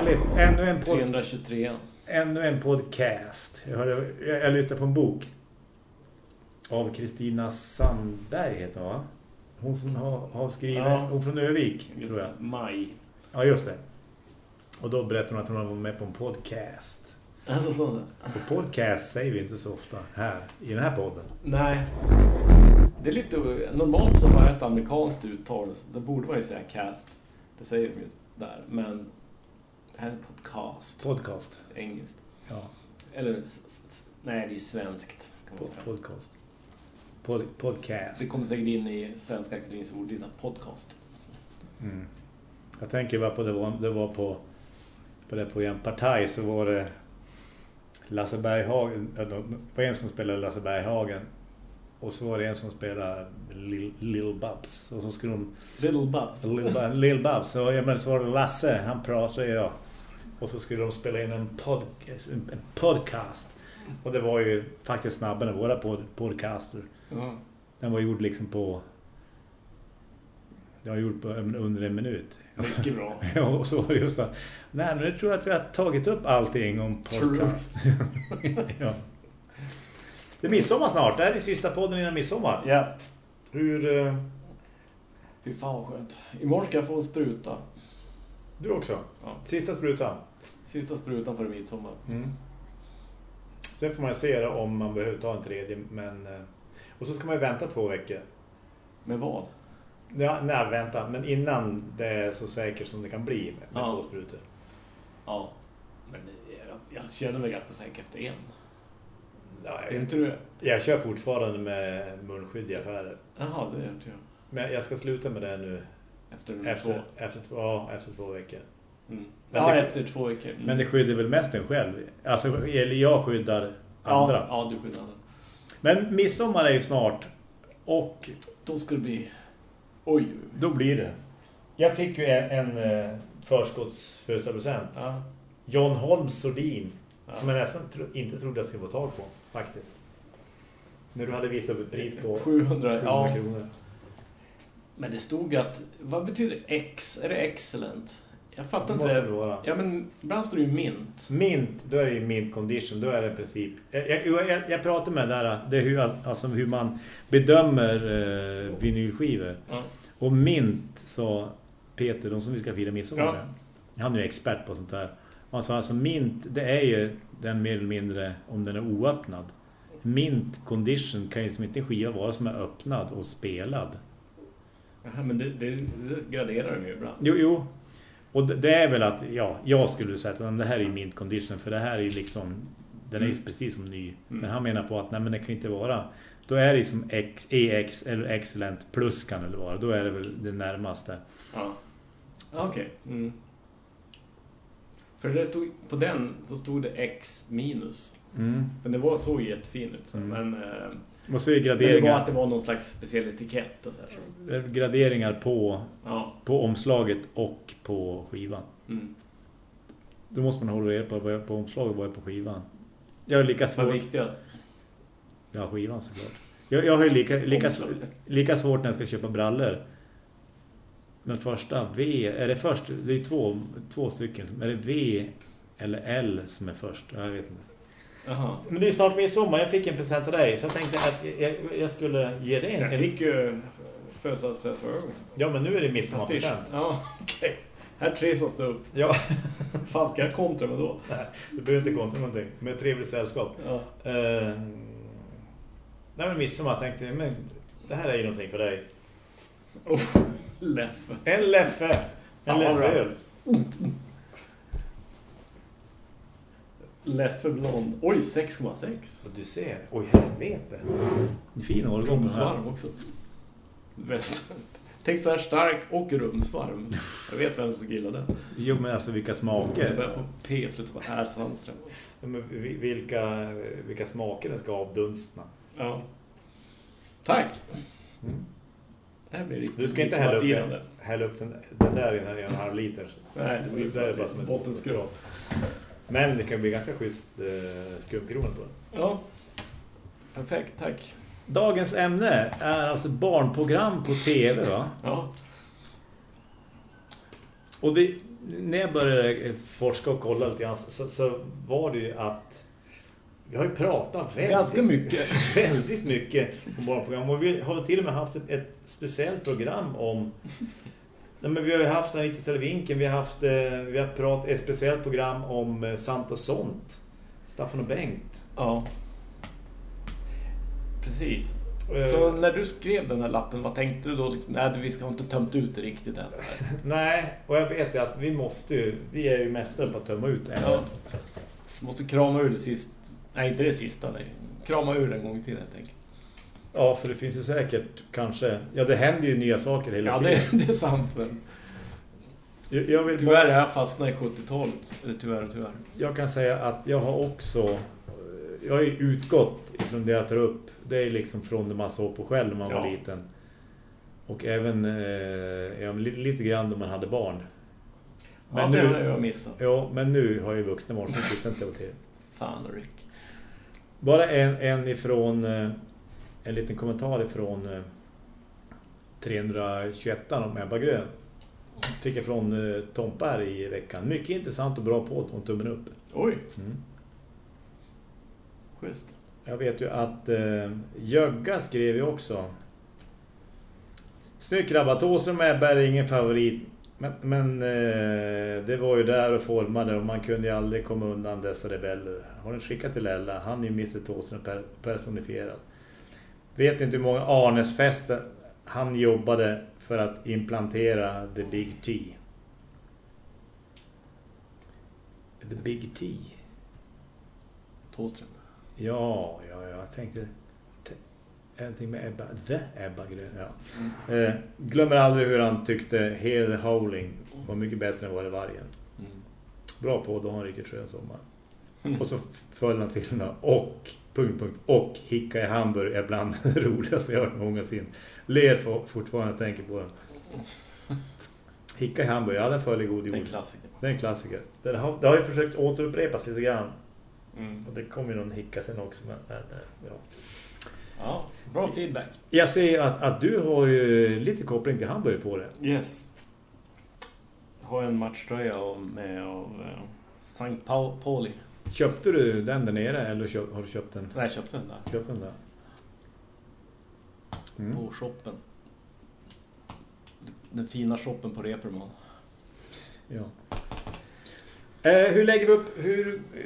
härligt. Ännu en, pod 323. ännu en podcast. Jag, hörde, jag, lyssnade på en bok av Kristina Sandberg heter hon va? Hon som har, har skrivit, Ja. hon från Övik tror jag. det, Maj. Ja just det. Och då berättade hon att hon var med på en podcast. Alltså så. Och podcast säger vi inte så ofta här i den här podden. Nej. Det är lite... Normalt så har jag ett amerikanskt uttal. Så borde man ju säga cast. Det säger de ju där. Men här är podcast. Podcast. Engelskt. Ja, Eller... Nej, det är svenskt. Podcast. Pod, podcast. Det kommer säkert in i Svenska Akademins ordlista. Podcast. Mm. Jag tänker bara på det var, det var på på det program Partaj så var det Lasse Berghagen det var en som spelade Lasse Berghagen och så var det en som spelade Lil, Lil Babs och så skulle de Little Bubs. Lil, Ba- Lil Babs och ja, men så var det Lasse han pratade ja och så skulle de spela in en, pod, en podcast och det var ju faktiskt snabbare än våra pod, podcaster Ja. den var gjord liksom på den var gjord på under en minut Mycket bra. Ja, och så var det just att nej men jag tror att vi har tagit upp allting om podcast. ja. Det är midsommar snart, det här är sista podden innan midsommar. Ja. Hur, eh, Fy fan vad skönt. Imorgon ska jag få en spruta. du också? Ja. Sista sprutan. Sista sprutan före midsommar. Mm. Sen får man se om man behöver ta en tredje, men... eh, Och så ska man ju vänta två veckor. Med vad? Ja, nej, vänta, men innan det är så säkert som det kan bli med, Ja. två sprutor. Ja. Men jag känner mig ganska säker efter en. Jag, inte du? jag kör fortfarande med munskydd i affärer. Jaha, det är jag. Men jag ska sluta med det nu Efter, två. efter, efter, ja, efter två veckor. Mm. Men Ja, det- efter två veckor. Mm. Men det skyddar väl mest en själv? Alltså, eller jag skyddar andra. Ja, ja, du skyddar andra. Men midsommar är ju snart. Och Då ska det bli... Oj. då blir det. Jag fick ju en, en eh, förskottsfödelsedagspresent. Ja. John Holms sordin. Ja. Som jag nästan tro, inte trodde jag skulle få tag på. Faktiskt. När du hade visat upp ett pris på 700, 700 ja. kronor. Men det stod att... Vad betyder X? Är det excellent? Jag fattar Det inte det. det vara. Ja, men ibland står det ju mint. Mint, då är det ju mint condition, då är det i princip. Jag, jag, jag, jag pratar med där, det är hur, alltså hur man bedömer eh, vinylskivor. Ja. Och mint, sa Peter, de som vi ska fira midsommar Ja. Han är ju expert på sånt där. Han sa alltså mint, det är ju den mer eller mindre om den är oöppnad. Mint condition kan ju som inte en skiva vara som är öppnad och spelad. Jaha, men det, det, det graderar de ju ibland. Jo, jo. Och det, är väl att, ja, jag skulle säga att det här är mint condition för det här är liksom, den är ju Mm. precis som ny. Mm. Men han menar på att nej men det kan inte vara, då är det som X, EX eller excellent plus kan det vara. Då är det väl det närmaste. Ja. Ja, Okej. Mm. För det stod, på den så stod det X minus. Mm. Men det var så jättefint ut. Mm. Men, Och så är men det var graderingar, att det var någon slags speciell etikett och så här. graderingar på, Ja. på omslaget och på skivan. Mm. Då måste man hålla reda på vad är på omslaget och vad är på skivan. Jag är lika Vad är svårt. viktigast? Ja, skivan såklart. Jag, jag har ju lika, lika, Omslaget. lika svårt när jag ska köpa brallor. Den första V, är det först? Det är två, två stycken. Är det V eller L som är först? Jag vet inte. Jaha. Men det är snart midsommar. Jag fick en present av dig. Så jag tänkte att jag, jag skulle ge dig en. Jag fick ju födelsedagspresent förra gången. Ja, men nu är det midsommarpresent. Ja, okej. Här trissas det upp. Ja, Fan, ska jag kontra med då? du behöver inte kontra någonting. Med trevligt sällskap. Ja. Uh, nej, men midsommar tänkte jag, men det här är ju någonting för dig. Oh, Leffe. En Leffe. En vad bra. Leffe-öl. Leffe blond. Oj, 6,6. Du ser. Oj, helvete. En fin årgång. här. Rumsvarm också. Bäst. Tänk så här stark och rumsvarm. Jag vet vem som gillar den. Jo, men alltså vilka smaker. börjar på P, slutar på R Sandström. Ja, men vi- Vilka, vilka smaker den ska avdunstna. Ja. Tack. Mm. Det här blir riktigt Du ska inte hälla upp, den, hälla upp den, den där i den här i en halv liter. Nej, det blir Det är bara som ett bottenskrov. Men det kan bli ganska schysst eh, skumkrona på den. Ja. Perfekt, tack. Dagens ämne är alltså barnprogram på tv va? Ja. Och det, när jag började forska och kolla lite grann så, så var det ju att vi har ju pratat väldigt, Ganska mycket. väldigt mycket på våra program. Och vi har till och med haft ett, ett speciellt program om... Nej, men vi har ju haft den 90 vinkeln, vi har haft eh, vi har pratat ett speciellt program om eh, Sant och sånt. Staffan och Bengt. Ja. Precis. Eh, Så när du skrev den här lappen, vad tänkte du då? Nej, vi ska inte tömt ut det riktigt än. Nej, och jag vet ju att vi måste ju, vi är ju mästare på att tömma ut det. Ja. Måste krama ur det sist. Nej, inte det sista. Nej. Krama ur det en gång till helt enkelt. Ja, för det finns ju säkert kanske... Ja, det händer ju nya saker hela Ja, tiden. det, det är sant. Men Jag, jag, vill tyvärr bara, har jag fastnat i 70-talet. Eller Tyvärr och tyvärr. jag kan säga att jag har också... Jag har ju utgått ifrån det jag tar upp. Det är liksom från det man såg på själv när man var Ja. liten. Och även eh, ja, li- lite grann då man hade barn. ja, Men det nu- har jag missat. Ja, men nu har jag ju vuxna barn så tittar inte på TV. Fan, Rick. Bara en, en ifrån... eh, En liten kommentar ifrån eh, 321 om Ebba Grön. Fick jag från eh, Tompa här i veckan. Mycket intressant och bra på om tummen upp. Oj, Mm. schysst. Jag vet ju att eh, Jögga skrev ju också. Snygg krabbatås med Ebba är ingen favorit. Men, men eh, det var ju där och formade och man kunde ju aldrig komma undan dessa rebeller. Har ni skickat till Ella? Han är ju Mr. Tåsen per, personifierad. Vet inte hur många Arnesfester han jobbade för att implantera the big T. The big T. Tåström. Ja, ja, ja, jag tänkte någonting med Ebba, the Ebba Grön, ja. Eh, glömmer aldrig hur han tyckte Hear the Howling var mycket bättre än Var det vargen. Mm. Bra på, då har han riktigt skön sommar. Och så föll han till den och, punkt, punkt, och Hicka i Hamburg är bland det roligaste jag hört någonsin. Ler for, fortfarande tänker på den. Hicka i Hamburg, ja den föll i god Det är en jord. klassiker. Det är en klassiker. Den har, det har ju försökt återupprepas lite grann. Mm. Och det kommer ju någon hicka sen också. Men, men, eh, ja. Ja, bra feedback. Jag ser att, att du har ju lite koppling till Hamburg på det. Yes. Jag har en matchtröja med av Sankt Paul, Pauli. Köpte du den där nere eller har du köpt den? Nej, jag köpte den där. Köpt den där? Mm. På shoppen. Den fina shoppen på Reperman. Ja. Eh, hur lägger vi upp, hur eh,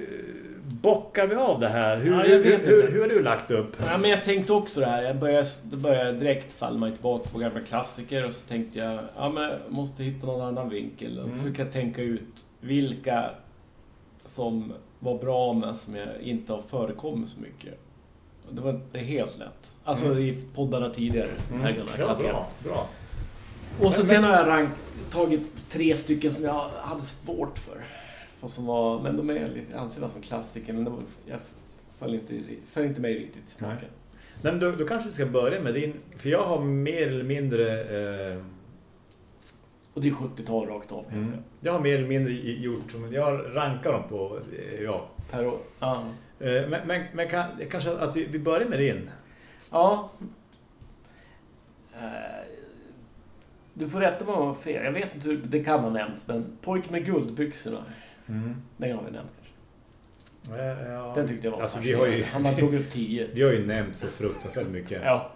bockar vi av det här? Hur, Ja, hur, hur, hur har du lagt upp? Ja, men jag tänkte också det här. Jag började, det började direkt falla mig tillbaka på gamla klassiker och så tänkte jag, ja men jag måste hitta någon annan vinkel. Och Mm. jag tänka ut vilka som var bra men som jag inte har förekommit så mycket. Det var inte helt lätt. Alltså Mm. i poddarna tidigare. Den här klassikern. bra, bra. Och så Men- sen har jag rank, tagit tre stycken som jag hade svårt för. Som var, men de är lite ansedda som klassiker. Men var, jag föll inte, föll inte mig riktigt i smaken. Nej. Nej, men då, då kanske vi ska börja med din... För jag har mer eller mindre... Eh, Och det är 70-tal rakt av kan jag mm, säga. jag har mer eller mindre gjort som... Jag rankar dem på... Eh, ja. Per år. Ja. Eh, men men, men kan, kanske att vi, vi börjar med din. ja. Eh, Du får rätta mig om jag har fel. Jag vet inte hur det kan ha nämnts. Men Pojk med guldbyxorna. Den har vi nämnt kanske. Ja. Den tyckte jag var Alltså, vi har ju, Han har tagit upp 10. vi har ju nämnt så fruktansvärt mycket. Ja.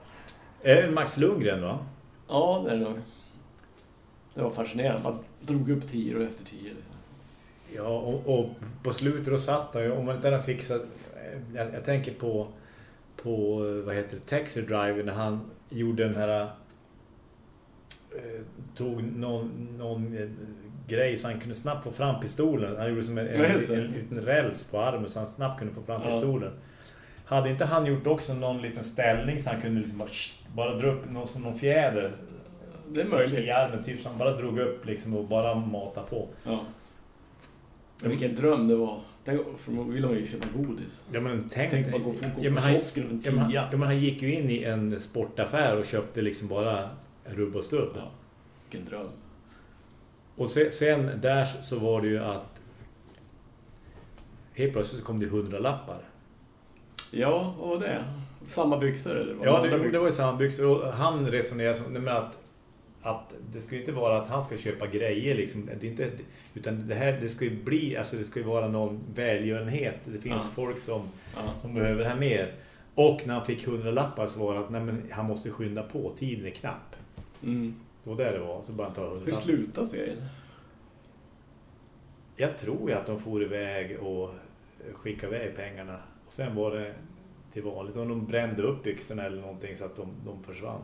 Är det Max Lundgren va? Ja, det är det nog. Det var fascinerande. Man drog upp 10 och efter 10 liksom. Ja, och, och på slutet då satt han ju, om man inte hade fixat... Jag, jag tänker på, på, vad heter det, Taxi Driver när han gjorde den här... Eh, tog någon, någon eh, grej så han kunde snabbt få fram pistolen. Han gjorde som en, en, en, det. liten räls på armen så han snabbt kunde få fram Ja. pistolen. Hade inte han gjort också någon liten ställning så han kunde liksom bara, bara dra upp någon, som någon fjäder Det är möjligt. i armen typ så han bara drog upp liksom och bara mata på. Ja. Men vilken dröm det var. Tänk, för då ville man ju köpa godis. Ja men tänk, Tänk bara gå, gå, gå ja, men på han, kiosken och en ja, men, tia. ja, men han gick ju in i en sportaffär och köpte liksom bara rubb och stubb. Ja, vilken dröm. Och se, sen där så var det ju att helt plötsligt så kom det hundra lappar. Ja, var det? Samma byxor eller? Var Ja, det, byxor? det var ju samma byxor. Och han resonerade som med att att det ska ju inte vara att han ska köpa grejer liksom. Det är inte, utan det här det ska ju bli, alltså det ska ju vara någon välgörenhet. Det finns Ja. folk som, Ja. som behöver det här mer. Och när han fick 100 lappar så var det att nej, men han måste skynda på, tiden är knapp. Mm. Var där det var, så bara han ta 100 Hur slutar serien? Jag tror ju att de får iväg och skickade iväg pengarna. Och sen var det till vanligt. Och de brände upp byxorna eller någonting så att de, de försvann.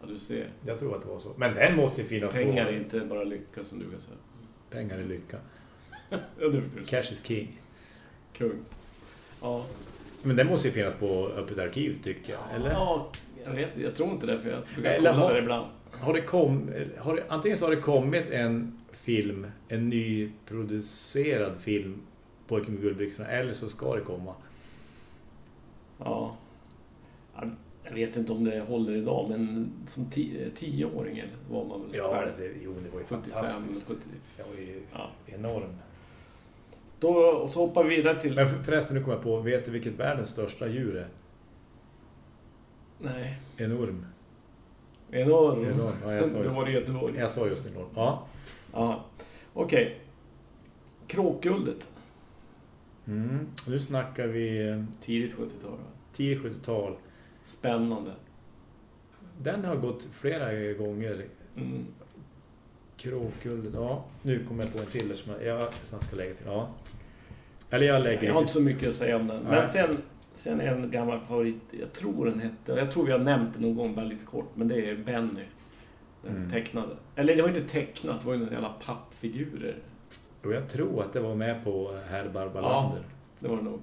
Ja. du ser. Jag tror att det var så. Men den måste ju finnas Pengar på. är inte bara lycka som du kan säga. Pengar är lycka. Ja, det brukar du. Cash is king. Kung. Ja. Men den måste ju finnas på öppet arkiv tycker jag. Eller? Ja, jag vet Jag tror inte det för jag brukar Eller kolla har- där ibland. Har det kom, har det, antingen så har det kommit en film, en nyproducerad film Pojken med guldbyxorna, eller så ska det komma. Ja. Vet inte om det håller idag, men som ti- tioåring var man väl Ja, själv. det, jo, det var ju 75, fantastiskt. 70. Det var ju Ja. enorm. Då, och så hoppar vi vidare till... Men för- förresten, nu kommer jag på, vet du vilket världens största djur är? Nej. Enorm. Enorm. Enorm. Ja, jag sa Då just- var det Göteborg. Jag sa just enorm. Ja. Ja. Okej. Kråkguldet. Mm. Nu snackar vi Tidigt 70-tal. va? 10-70-tal. Spännande. Den har gått flera gånger. Mm. Kråkguldet. Ja, nu kommer jag på en till som jag, jag, ska lägga till. Ja. Eller jag lägger Jag har inte så mycket att säga om den. Nej. Men sen, sen en gammal favorit. Jag tror den hette... Jag tror vi har nämnt den någon gång, lite kort. Men det är Benny. Den Mm. tecknade. Eller det var inte tecknat, det var ju några jävla pappfigurer. Och jag tror att det var med på Herr Barbalander. Det var det nog.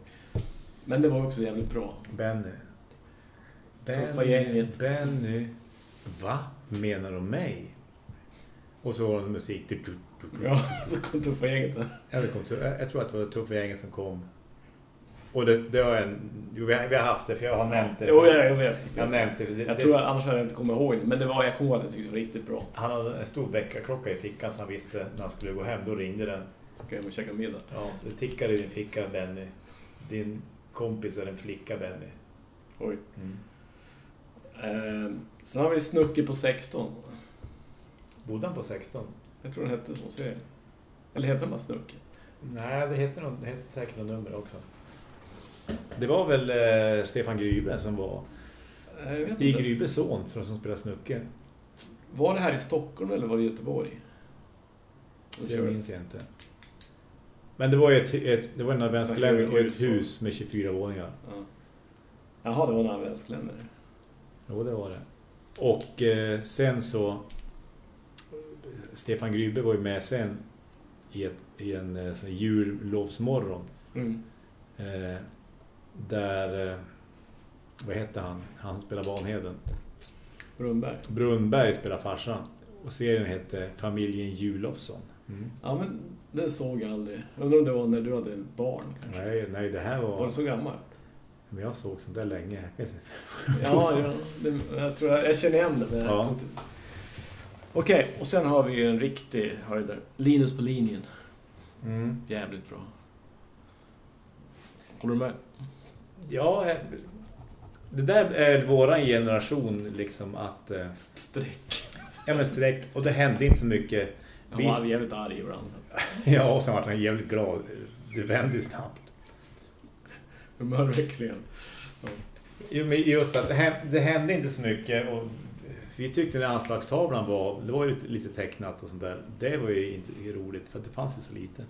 Men det var också jävligt bra. Benny. Tuffa gänget. Benny. Va? Menar de mig? Och så var det musik. Typ, typ, typ. Ja, så kom Tuffa gänget där. Ja, det kom jag jag tror att det var Tuffa gänget som kom. Och det, det var en... Jo, vi har, vi har haft det, för jag har nämnt det. Jo, jag, jag vet. Jag har nämnt det. det, Jag tror att annars hade jag inte kommit ihåg. Men det var, jag kommer ihåg att jag tyckte det var riktigt bra. Han hade en stor väckarklocka i fickan så han visste när han skulle gå hem. Då ringde den. Så kan jag väl käka middag. Ja, det tickade i din ficka, Benny. Din kompis är en flicka, Benny. Oj. Mm. Eh, sen har vi Snucke på 16. Bodde han på 16? Jag tror den hette så, serien. Eller heter den bara Snucke? Nej, det heter, något, det heter säkert något nummer också. Det var väl eh, Stefan Grybe som var... Eh, jag Stig inte. Grybes son som, som spelar snucke. Var det här i Stockholm eller var det i Göteborg? De Det körde. minns jag inte. Men det var ju ett, ett, det var en adventskalender och ett hus med 24 våningar. Ja. Jaha, det var en adventskalender. Jo, det var det. Och eh, sen så... Stefan Grybe var ju med sen i, ett, i en eh, sån jullovsmorgon. Mm. Eh, där... Eh, vad heter han? Han spelar Vanheden. Brunnberg. Brunnberg spelar farsan. Och serien heter Familjen Julofsson. Mm. Ja, men den såg jag aldrig. Undrar om det var när du hade barn kanske. Nej, nej, det här var... Var det så gammal? Men jag såg sånt där länge. Ja, ja det, jag tror jag, jag känner igen det. Men jag Ja. inte... Okej, och sen har vi ju en riktig höjdare. Linus på linjen. Mm. Jävligt bra. Håller du med? Ja, eh, det där är våran generation liksom att... Eh, Streck. ja, men streck. Och det hände inte så mycket. Jag Vi- var jävligt arg ibland. så. Ja, och sen var han jävligt glad. Det vände snabbt. Humörväxlingen. Men just att det hände, inte så mycket och vi tyckte den anslagstavlan var, det var ju lite, lite tecknat och sånt där. Det var ju inte roligt för det fanns ju så lite.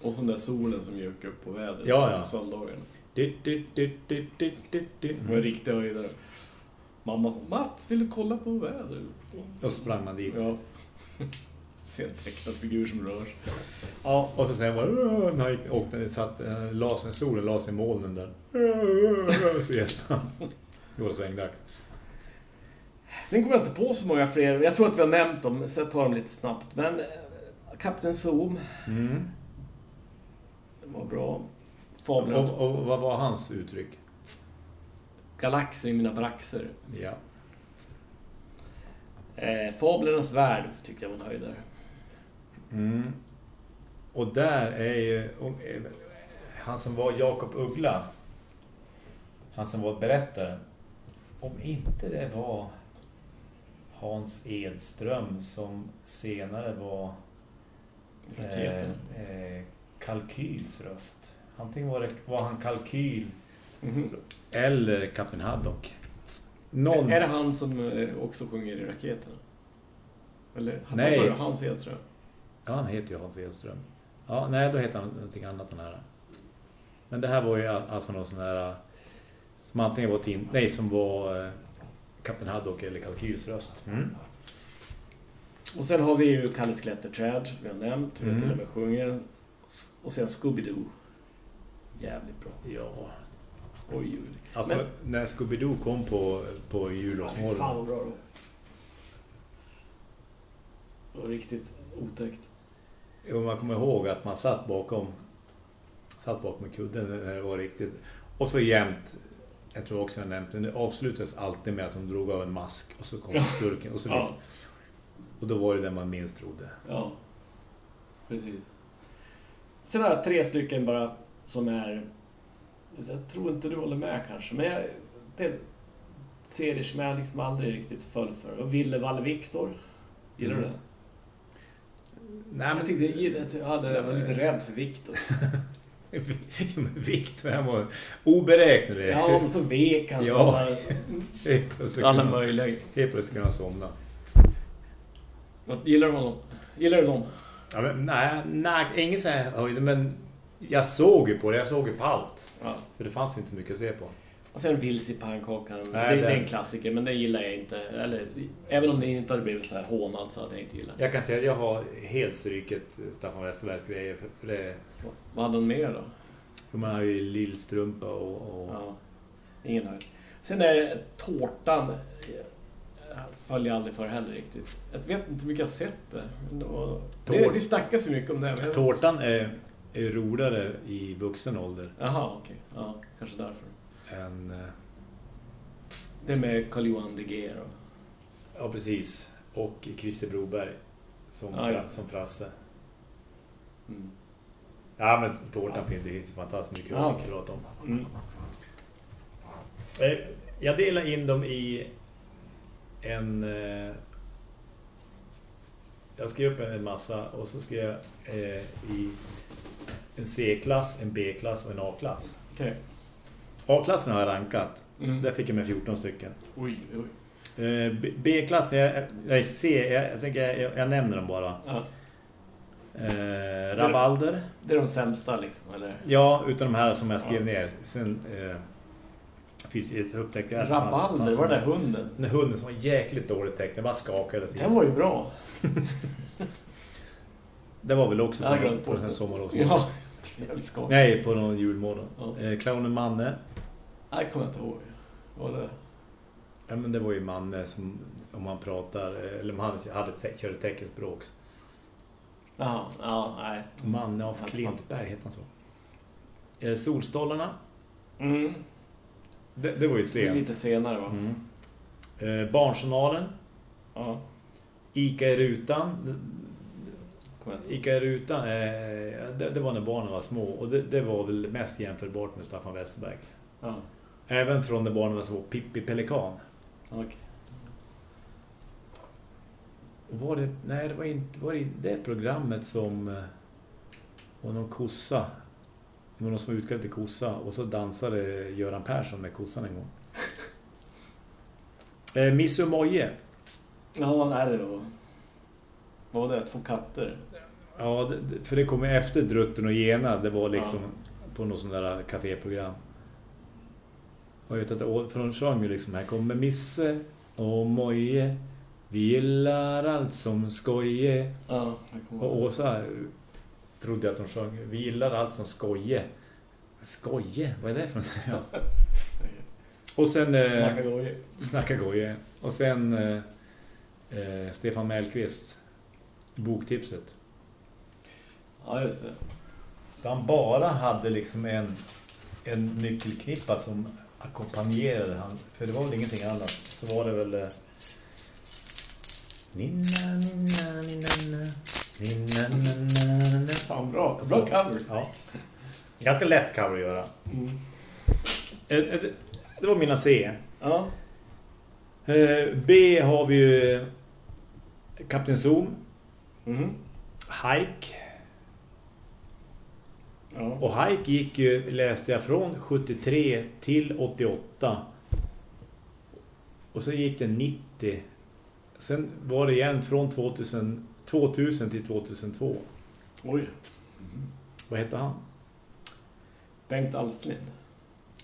Och så den där solen som gick upp på vädret Ja, ja. på du. Det var en riktig höjdare. Mamma sa, Mats, vill du kolla på vädret? Och sprang man dit. Ja. Se en tecknad figur som rör sig. Ja, Och så sen var det, när han gick- åkte, satt, eh, la sig, solen la sig i molnen där. Så hjälpte han. Det var svängdags. Sen kommer jag inte på så många fler. Jag tror att vi har nämnt dem, så jag tar dem lite snabbt. Men eh, Kapten Zoom Mm. var bra. Och, Fablernas och vad var hans uttryck? galaxer i mina braxer. Ja. Eh, Fablernas värld tyckte jag var en höjdare. Mm. Och där är ju eh, han som var Jakob Uggla. Han som var berättare. Om inte det var Hans Edström som senare var eh, eh, Kalkyls röst. Antingen var, det, var han Kalkyl Mhm. eller Kapten Haddock. Någon... Är det han som eh, också sjunger i Raketen? Eller Nej. vad sa du? Hans Edström? Ja, han heter ju Hans Edström. Ja, nej, då heter han någonting annat den här. Men det här var ju alltså någon sån här som antingen var tin, nej, som var eh, Kapten Haddock eller Kalkyls röst. Mm. Och sen har vi ju Kalle Skeletterdräd, vi har nämnt, vi Mm. till och med sjunger. Och sen Scooby-Doo. Jävligt bra. Ja. Oj, oj. Alltså, Men- när Scooby-Doo kom på, på Fan julafton. vad bra då. Var riktigt otäckt. Jo, man kommer ihåg att man satt bakom satt bakom kudden när det var riktigt. Och så jämt, jag tror också jag nämnt, det avslutades alltid med att de drog av en mask och så kom skurken. Och, så Ja, och då var det det man minst trodde. ja. Precis. Sen har jag tre stycken bara som är... Jag tror inte du håller med kanske, men jag, det serier som jag liksom aldrig riktigt föll för. Och Ville Valle Viktor. Gillar du Mm. det? Nej, Jag tyckte jag, jag hade, jag var lite rädd för Viktor. men Vikt, vem var oberäknelig. Ja, men så vek han. så Ja. plötsligt Alla möjliga. Helt plötsligt kunde han somna. Vad- Gillar du honom? Gillar du dem? Ja, men, nej, nej, inget så här höjde, men jag såg ju på det. Jag såg ju på allt. Ja. För det fanns inte så mycket att se på. Och sen Vilse i pannkakan. Det, det är den- en klassiker, men det gillar jag inte. Eller, även om det inte hade blivit så här hånad så hade jag inte gillat. Jag kan säga att jag har helt stryket Staffan Westerbergs grejer. För, för det, Vad hade han mer då? man har ju Lillstrumpa och... och Ja, ingen hör. Sen är tårtan. Jag följer aldrig för heller riktigt. Jag vet inte hur mycket jag har sett det. Men det, var, det, det snackas ju mycket om det. Tårtan är, är roligare i vuxen ålder Jaha, okej. Ja, kanske därför. Än... eh, Det med Carl-Johan De Geer och... Ja, precis. Och Christer Broberg som, Ja, just det. som Frasse. Mm. Ja, men tårtan finns det finns fantastiskt mycket Ja, att okej. prata om. Mm. Eh, Jag delar in dem i en... eh, Jag skrev upp en massa och så skrev jag i en C-klass, en B-klass och en A-klass. Okej. A-klassen har jag rankat. Mm. Där fick jag med 14 stycken. Oj, oj. Eh, B-klassen, jag, nej, C, jag, jag, tänker, jag, jag nämner dem bara. Ja. Eh, Rabalder. Det är de sämsta liksom, eller? Ja, utan de här som jag skrev Ja. ner. Sen eh, finns det upptäckte jag Rabalder, fanns var det där hunden? Den hunden som var jäkligt dåligt tecknad, den bara skakade tiden. Den var ju bra. Det var väl också på, på en det. sommarlovsmorgon. Ja, skakig. Nej, på någon julmorgon. Ja. Eh, clownen Manne. Nej, kommer jag inte ihåg. Vad var det? Ja, men det var ju Manne som, om man pratar, eh, eller om han hade te- körde teckenspråk. Jaha, ja, nej. Manne av Han- Klintberg heter han så. Eh, Solstollarna. Mm. Det, det var ju sen. lite senare va? Mm. Eh, Barnjournalen. Ja, Ica i rutan. Kommer jag inte ihåg. Ica i rutan, eh, det, det var när barnen var små. Och det, det var väl mest jämförbart med Staffan Westerberg. Ja, Även från när barnen var små. Pippi Pelikan. Och Var det, nej, det var inte var det, det programmet som eh, var någon kossa. Det var någon som var utklädd till kossa. Och så dansade Göran Persson med kossan en gång. Eh, Miss och Moje. Ja, nej det var... Var det? Två katter? Ja, det, för det kom efter Drutten och Gena. Det var liksom Ja. på något sånt där kaféprogram. Och jag vet att de sjöng liksom här kommer Misse och Moje. Vi gillar allt som skoje. Ja, Och. Åsa eh, trodde jag att de sjöng Vi gillar allt som skoje. Skoje? Vad är det för något? Ja. Och sen... Eh, Snacka goje. Snacka goje. Och sen eh, eh, Stefan Mellqvist. Boktipset. Ja, just det. Han bara hade liksom en, en nyckelknippa som ackompanjerade han. För det var väl ingenting annat. Så var det väl... Eh, Ninna, ninna, ninna, ninna, ninna, ninna. Fan, bra. Bra cover. Ja. Ganska lätt cover att göra. Mm. Eh, eh, Det det var mina C. Ja. Eh, B har vi ju Kapten Zoom. Mhm. Hike. Ja. Och Hike gick ju, läste jag, från 73 till 88. Och så gick det 90. Sen var det igen från 2000, 2000 till 2002. Oj. Vad hette han? Bengt Alslind.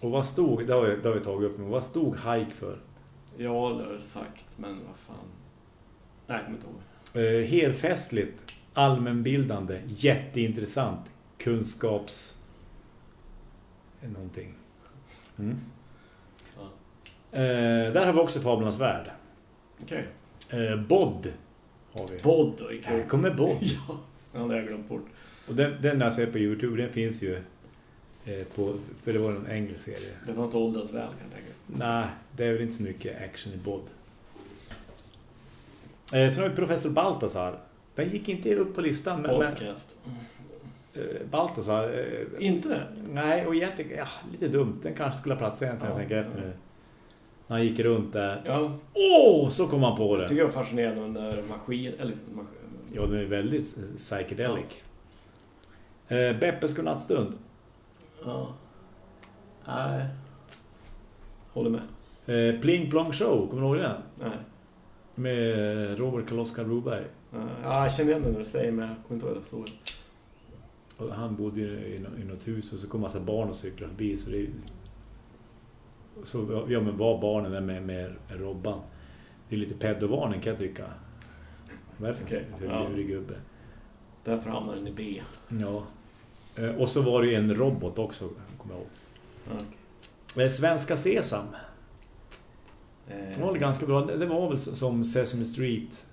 Och vad stod, det har vi, det har vi tagit upp, men vad stod Hike för? Ja, det har du sagt, men vad fan. Nej, jag kommer inte ihåg. Eh, helfestligt, allmänbildande, jätteintressant, kunskaps... eh, Någonting. Mm. Eh, där har vi också Fablernas värld. Okej. Eh, Bod har vi. Bod och Här kommer Bod. Ja, det har jag glömt bort. Och den, den jag ser på Youtube, den finns ju eh, på, för det var en engelsk serie. Den har inte åldrats väl, kan jag tänka. Nej, det är väl inte så mycket action i Bod. Eh, sen har vi Professor Baltasar. Den gick inte upp på listan, men, men Podcast. eh, Baltasar... Eh, Inte? nej, och egentligen, ja, lite dumt. Den kanske skulle ha plats egentligen, Ja, jag tänker efter ja. nu. När han gick runt där. Ja, Åh, så kom han på det. tycker jag är fascinerande under maskin... Eller maskin. Ja, den är väldigt psychedelic. Eh, Beppes godnattstund. Ja. Nej. Håller med. Eh, Pling Plong Show, kommer du ihåg den? Nej. Med Robert Karl-Oskar Broberg. Ja, jag känner igen det när du säger men jag kommer inte ihåg det så. Och han bodde i, i något hus och så kom massa barn och cyklade förbi. Så, det, så ja, men var barnen där med, med Robban. Det är lite pedovarning kan jag tycka. Varför? Okej, För ja. gubbe. Därför hamnar den i B. Ja. Eh, Och så var det ju en robot också, kommer jag ihåg. Ja. Eh, Svenska Sesam. Eh, Det var ganska bra. Det var väl som Sesame Street.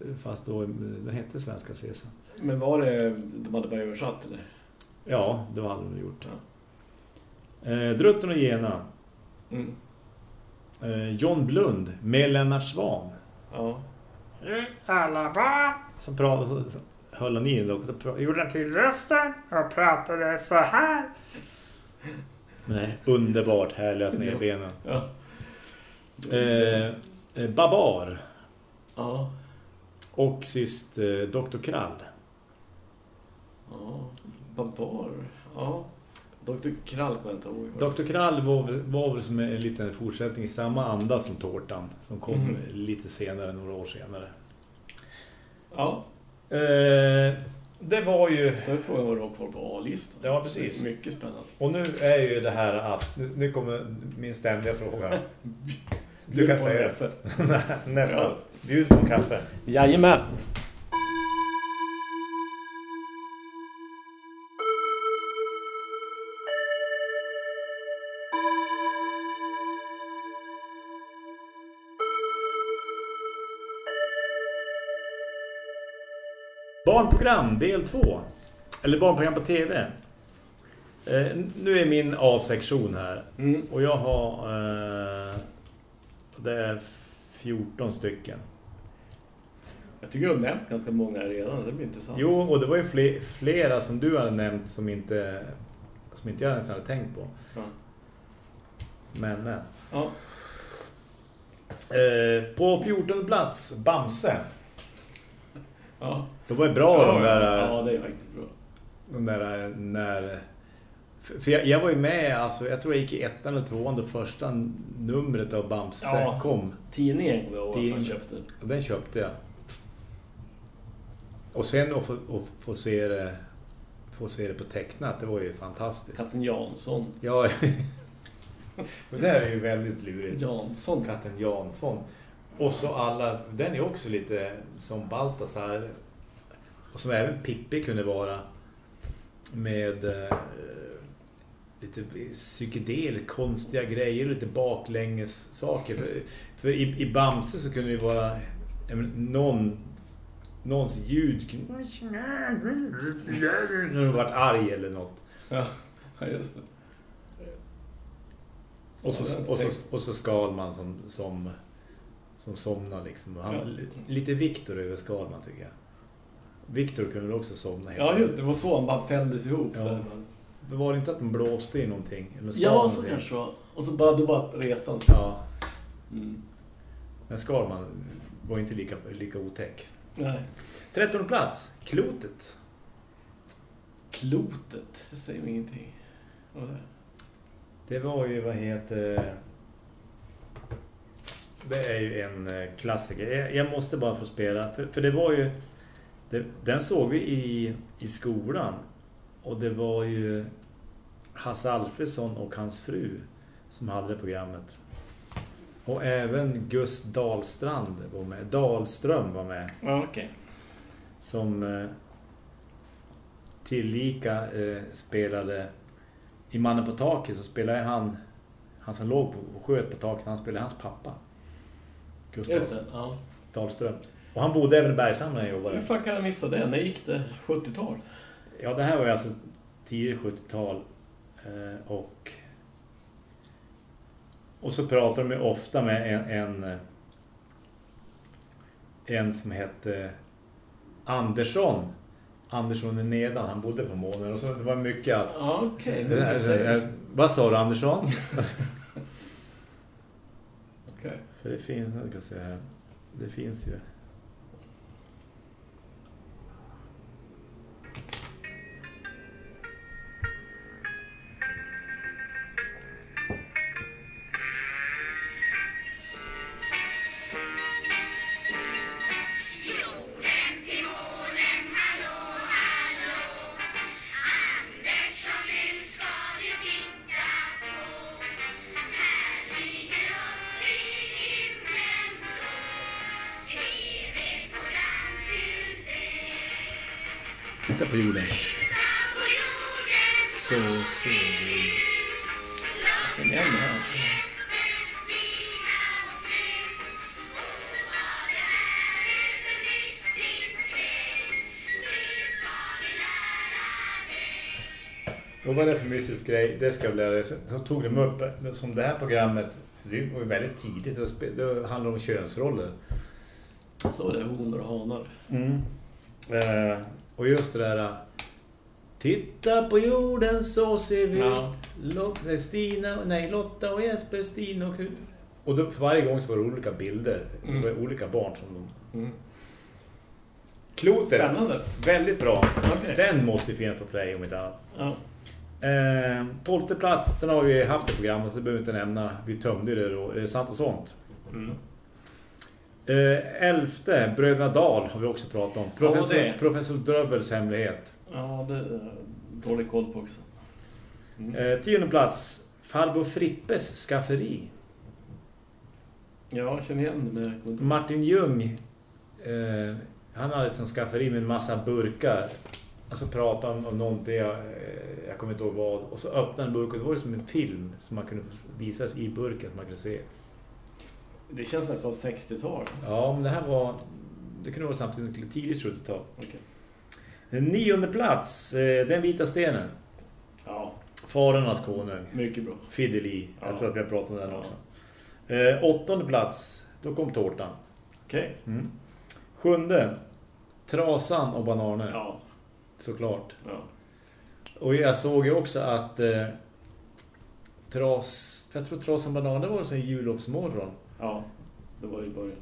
eh, Fast då, eh, den hette Svenska Sesam. Men var det de hade bara översatt eller? Ja, det hade de gjort. Eh, Drutten och Gena. Mm. Eh, John Blund med Lennart Svan. Ja. Alla barn Som pratade, höll han in och gjorde till rösten och pratade så här. Nej, underbart härliga snedbenen. Ja. Eh, eh, Babar. Ja. Och sist eh, Dr. Krall. Ja. Babar. Ja. Dr. Krall kommer jag inte ihåg. Dr. Krall var, var väl som en liten fortsättning i samma anda som Tårtan. Som kom Mhm. lite senare, några år senare. Ja. Eh, det var ju... Då är frågan vad du har kvar på A-listan. Ja, precis. Mycket spännande. Och nu är ju det här att... Nu kommer min ständiga fråga. Du kan säga kaffe. Nästan. Ja. Bjud på kaffe. Jajamän. Barnprogram del 2. Eller barnprogram på tv. Eh, nu är min A-sektion här. Mm. Och jag har... Eh, det är 14 stycken. Jag tycker du har nämnt ganska många redan. Det blir intressant. Jo, och det var ju fler, flera som du hade nämnt som inte, som inte jag ens hade tänkt på. Ja. Men, men. Ja. Eh, på 14 plats, Bamse. Ja. Det var ju bra de där... Ja, det är faktiskt bra. De där när... För jag, jag var ju med, alltså, jag tror jag gick i ettan eller tvåan då första numret av Bamse Ja. kom. Tidningen kommer jag ihåg att man köpte. Och den köpte jag. Och sen att få, få, se det, få se det på tecknat, det var ju fantastiskt. Katten Jansson. Ja, det där är ju väldigt lurigt. Jansson. Katten Jansson. Och så alla, den är också lite som Baltasar. Och som även Pippi kunde vara. Med eh, lite psykedel, konstiga grejer, lite baklänges saker. För, för i, i Bamse så kunde det ju vara men, någon, någons ljud när de varit arg eller något. Ja, just det. Och så, och så, och så Skalman som, som, som somnar liksom. Han, Ja. Lite Viktor över Skalman tycker jag. Viktor kunde också somna. helt Ja, just det. Det var så han bara fälldes ihop. Ja. Så Var det inte att de blåste i någonting? Eller sa ja så någonting? kanske det var. Och så bara, då bara reste han sig. Ja. Mm. Men Skalman var inte lika, lika otäck. Nej. 13 plats, Klotet. Klotet, det säger mig ingenting. Vad det? Det var ju, vad heter... Det är ju en eh, klassiker. Jag, jag måste bara få spela. För, för det var ju... Det, den såg vi i, i skolan. Och det var ju Hasse Alfredsson och hans fru som hade det programmet. Och även Gus Dahlstrand var med. Dahlström var med. Ja, okej. Som eh, tillika eh, spelade i Mannen på taket så spelade han han som låg på, och sköt på taket, han spelade hans pappa. Gustav Just det, ja. Dahlström. Och han bodde även i Bergshamn när jag jobbade. Hur fan kan jag missa det? När gick det? 70-tal? Ja, det här var ju alltså tidigt 70-tal. Eh, och och så pratar de ju ofta med en en, eh, en som hette Andersson. Andersson i Nedan, han bodde på månen. Och så det var mycket att... Okej. Du säger det vad sa du Andersson? Okej. För det finns, jag ska säga. Det finns ju. Och vad är det för mystisk grej? Det ska jag lära dig. Så tog de upp som det här programmet. Det var ju väldigt tidigt. Det handlar om könsroller. Så är det honor och hanar. Eh, och just det där... Titta på jorden så ser vi Ja. Lot, nej, Stina, nej, Lotta och Jesper, Stina och... Och då, för varje gång så var det olika bilder. Mm. Det var olika barn som de... Mm. Klotet. Spännande. Väldigt bra. Okej. Den måste finnas på play om inte annat. Ja. Eh, tolfte plats, den har vi haft i programmet så det behöver vi inte nämna. Vi tömde det då. Eh, sant och sånt. Mm. Eh, elfte, Bröderna Dahl har vi också pratat om. Ja, Professor, det. professor Dröbbels hemlighet. Ja, det är dålig koll på också. Mm. Eh, tionde plats, Farbror Frippes skafferi. Ja, jag känner igen det, men Martin Ljung, eh, han hade ett sånt skafferi med en massa burkar. Alltså pratade om, om någonting, jag, eh, jag kommer inte ihåg vad. Och så öppnade en burk och det var som en film som man kunde visas i burken som man kunde se. Det känns nästan 60-tal. Ja, men det här var... Det kunde vara samtidigt tidigt 70-tal. Okej. Den nionde plats, eh, Den vita stenen. Ja, Fararnas konung. mycket bra. Fideli. Jag Ja. tror att vi har pratat om den Ja. också. Eh, åttonde plats, då kom tårtan. Okej. Mm. Sjunde, Trasan och bananer. Ja, Såklart. ja. Och jag såg ju också att eh, Tras... Jag tror Trasan och bananer var en jullovsmorgon. Ja, det var i början.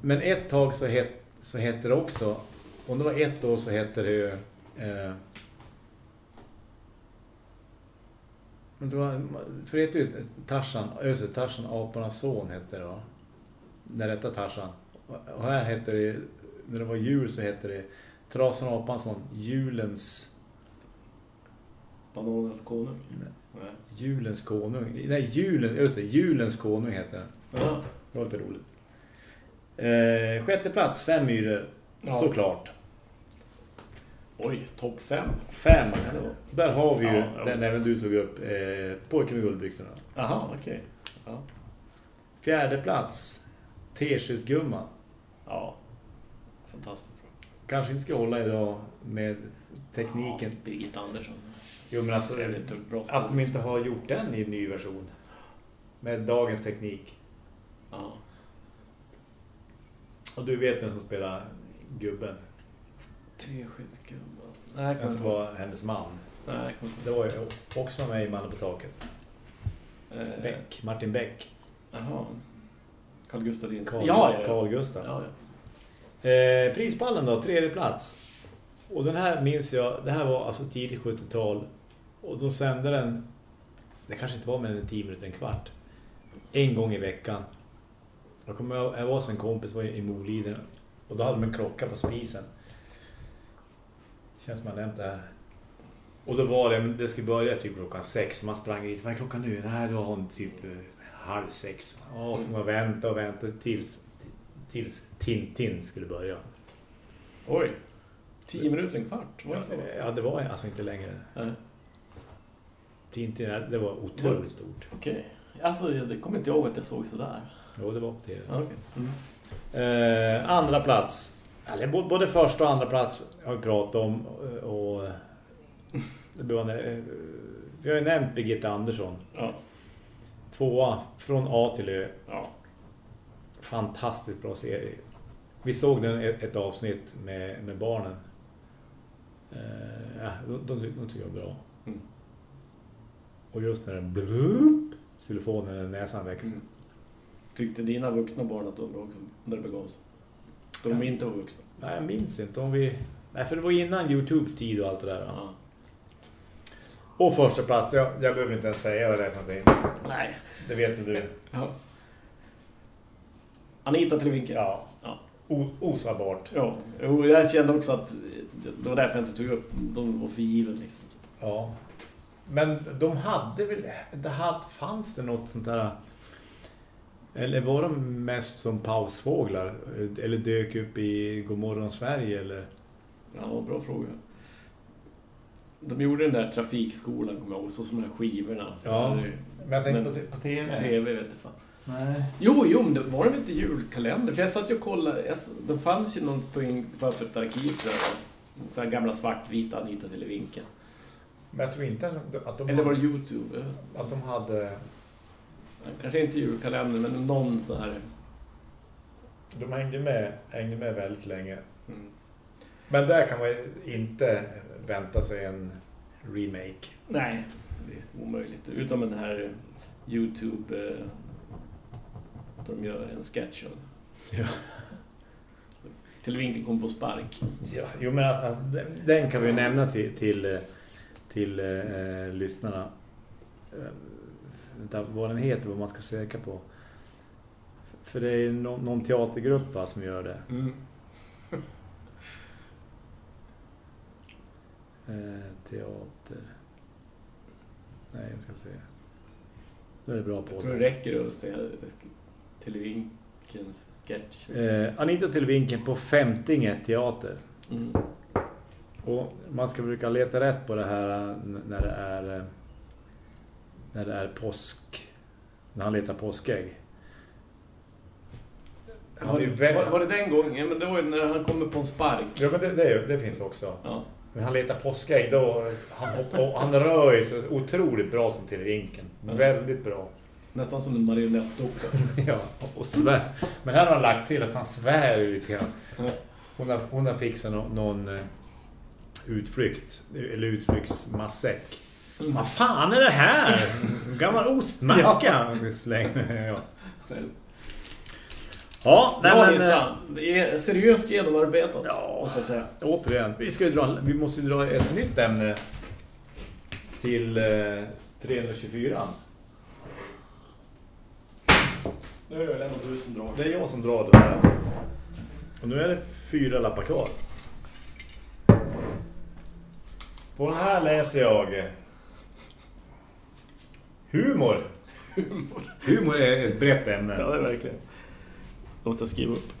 Men ett tag så, het, så hette det också, om det var ett år så hette det ju, eh, men det var, för det heter ju Tarzan, just det, Tarzan apornas son hette det va? När detta Tarzan. Och här hette det, när det var jul så hette det Trasan apornas son, julens, Bananens konung. Nej. Nej. julens konung. Nej, julen, just det, julens konung hette den. Ja. Det var lite roligt. Eh, sjätte plats, fem myror. Ja. Såklart. Oj, topp fem. Fem. Där har vi ju Ja, ja. den även du tog upp. Eh, pojken med guldbyxorna. Aha, okej. Ja. Fjärde plats. Teskedsgumman. ja. Fantastiskt. Kanske inte ska hålla idag med tekniken. Ja, Birgit Andersson. Jo men alltså att de inte har gjort den i en ny version. Med dagens teknik. Ja. Och du vet vem som spelar gubben. Teskedsgumman. Nej, jag inte var hennes man. Nej, jag inte Det var ju också med i Mannen på taket. Eh, Bäck. Martin Bäck. Jaha. Carl Gustaf Lindström. Carl, Ja, ja, ja. Carl Gustaf. ja, Eh, prispallen då, tredje plats. Och den här minns jag, det här var alltså tidigt 70-tal. Och då sände den, det kanske inte var mer än 10 minuter, en kvart. En gång i veckan. Jag kommer ihåg, jag var hos en kompis var i Moliden. Och då hade de en klocka på spisen. Känns som jag nämnt det här. Och då var det, det skulle börja typ klockan sex. Man sprang dit, vad är klockan nu? Nej, då var hon typ eh, halv sex. Åh, får man vänta och vänta tills, tills Tintin skulle börja. Oj. Tio minuter, en kvart. Var det så? Ja, det var alltså inte längre. Nej. Tintin, det var otroligt stort. Okej. Alltså, det kommer inte ihåg att jag såg sådär. Jo, det var på tv. Okej. Mm. Eh, andra plats. Eller både första och andra plats har vi pratat om. eh, Och det var, eh, vi har ju nämnt Birgitta Andersson. Ja. Tvåa från A till Ö. Ja. Fantastiskt bra serie. Vi såg den ett, ett avsnitt med, med barnen. Eh, de, de, de tycker jag är bra. Mm. Och just när den blup, xylofonen när näsan växer. Mm. Tyckte dina vuxna barn att de var bra också när det begav sig? Då de inte var vuxna. Nej, jag minns inte om vi... Nej, för det var innan Youtubes tid och allt det där. Ja. Och första plats, jag, jag behöver inte ens säga vad det är för någonting. Nej. Det vet väl du. Ja. Anita Trevinke. Ja. Ja. O, osvalbart. Ja. Jo, jag kände också att det var därför jag inte tog upp. De var för givet liksom. Ja. Men de hade väl... Det hade, fanns det något sånt där... Eller var de mest som pausfåglar? Eller dök upp i Godmorgon Sverige? Eller? Ja, bra fråga. De gjorde den där trafikskolan, kommer jag ihåg, så som de här skivorna. Så Ja. ju- Men jag tänkte Men- på, på tv. TV vet jag fan. Nej. Jo, jo, men det var det väl inte julkalender? För jag satt ju och kollade, jag, det fanns ju något på en- på ett arkiv där. Så här gamla svartvita Anita Televinken. Men jag tror inte att, att, de, Eller var det Youtube? att de hade... Kanske inte julkalender, men någon så här... De hängde med, hängde med väldigt länge. Mm. Men där kan man ju inte vänta sig en remake. Nej, det är omöjligt. Utom den här Youtube... Där de gör en sketch av. Ja. Televinken kom på spark. Ja, jo men alltså, den, den kan vi nämna till, till, eh, till eh, lyssnarna. Eh, vänta, vad den heter, vad man ska söka på. För det är någon, någon teatergrupp va, som gör det. Mm. Eh, teater. Nej, jag ska se. Då är det bra Jag på tror det räcker att säga Televinkens sketch. Eh, Anita Televinken på Femtinge teater. Mm. Och man ska brukar leta rätt på det här eh, när det är eh, när det är påsk när han letar påskägg. Han Var, var, var det den gången? Ja, men det var ju när han kommer på en spark. Ja, men det, det, det finns också. Ja. Men han letar påskägg då han, hopp, han rör sig otroligt bra som Televinken. Ja. Väldigt bra. Nästan som en marionettdocka. Ja, och svär. Men här har han lagt till att han svär grann. Ja. Hon har, hon har fixat någon, någon eh, utflykt, eller utflyktsmassäck. Mm. Vad fan är det här? Gammal ostmacka. Ja, ja nej, men, eh. Det är seriöst genomarbetat. Ja. Måste jag säga. återigen. Vi, ska dra, vi måste ju dra ett nytt ämne till eh, 324. Nu är det väl ändå du som drar. Det är jag som drar det här. Och nu är det fyra lappar kvar. På den här läser jag humor. Humor är ett brett ämne. Ja, det är verkligen. Det måste jag skriva upp.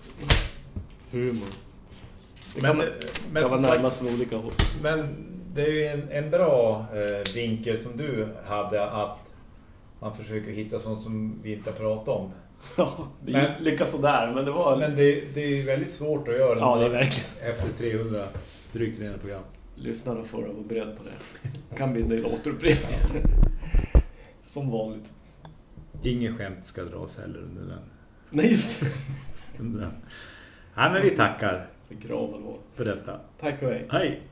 Humor. Det Men, kan, man, men, kan som vara sagt, närmast från olika håll. men det är ju en, en bra eh, vinkel som du hade att man försöker hitta sånt som vi inte har pratat om. Ja, det Men- lyckas sådär, men det var... Men det, det är väldigt svårt att göra Ja, det är verkligen. efter 300, drygt 300 program. Lyssnarna får vara beredda på det. kan bli en del återupprepningar. Som vanligt. Ingen skämt ska dras heller under den. Nej, just det. Under den. Nej, men vi tackar Grav för detta. Tack och hej. Hej!